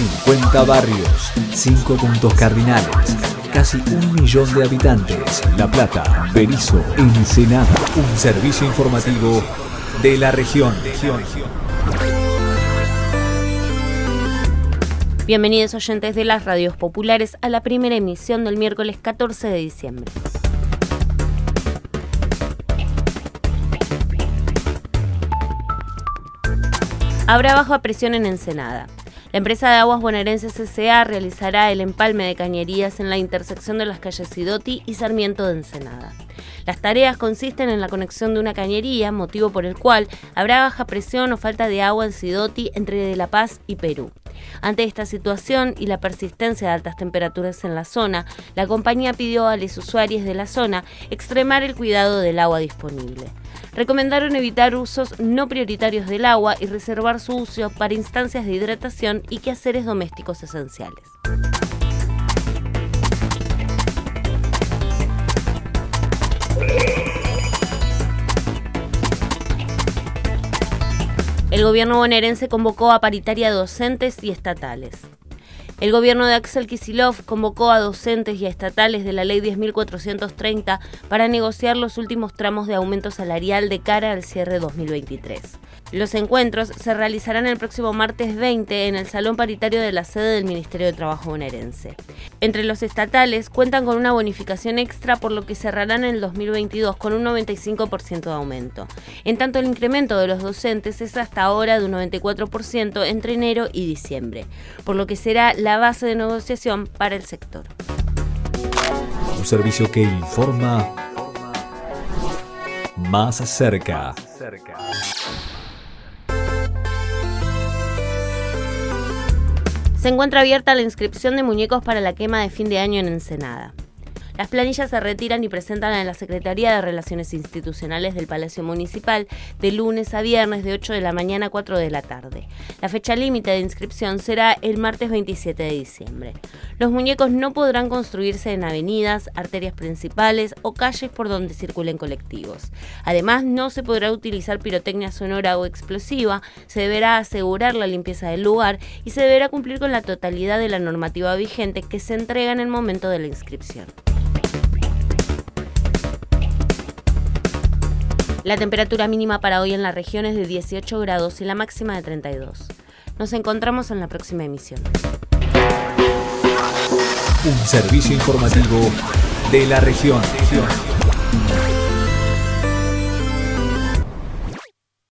50 barrios, 5 puntos cardinales, casi un millón de habitantes. La Plata, Berizo, Ensenada. Un servicio informativo de la región. Bienvenidos oyentes de las radios populares a la primera emisión del miércoles 14 de diciembre. Habrá baja presión en Ensenada. La empresa de aguas bonaerenses S.A. realizará el empalme de cañerías en la intersección de las calles Sidoti y Sarmiento de Ensenada. Las tareas consisten en la conexión de una cañería, motivo por el cual habrá baja presión o falta de agua en Sidoti entre La Paz y Perú. Ante esta situación y la persistencia de altas temperaturas en la zona, la compañía pidió a los usuarios de la zona extremar el cuidado del agua disponible recomendaron evitar usos no prioritarios del agua y reservar su uso para instancias de hidratación y quehaceres domésticos esenciales. El gobierno bonaerense convocó a paritaria docentes y estatales. El gobierno de Axel Kisilov convocó a docentes y estatales de la Ley 10.430 para negociar los últimos tramos de aumento salarial de cara al cierre 2023. Los encuentros se realizarán el próximo martes 20 en el Salón Paritario de la sede del Ministerio de Trabajo bonaerense. Entre los estatales cuentan con una bonificación extra por lo que cerrarán en el 2022 con un 95% de aumento. En tanto el incremento de los docentes es hasta ahora de un 94% entre enero y diciembre, por lo que será la base de negociación para el sector. Un servicio que informa más cerca. Se encuentra abierta la inscripción de muñecos para la quema de fin de año en Ensenada. Las planillas se retiran y presentan en la Secretaría de Relaciones Institucionales del Palacio Municipal de lunes a viernes de 8 de la mañana a 4 de la tarde. La fecha límite de inscripción será el martes 27 de diciembre. Los muñecos no podrán construirse en avenidas, arterias principales o calles por donde circulen colectivos. Además, no se podrá utilizar pirotecnia sonora o explosiva, se deberá asegurar la limpieza del lugar y se deberá cumplir con la totalidad de la normativa vigente que se entrega en el momento de la inscripción. La temperatura mínima para hoy en la región es de 18 grados y la máxima de 32. Nos encontramos en la próxima emisión. Un servicio informativo de la región.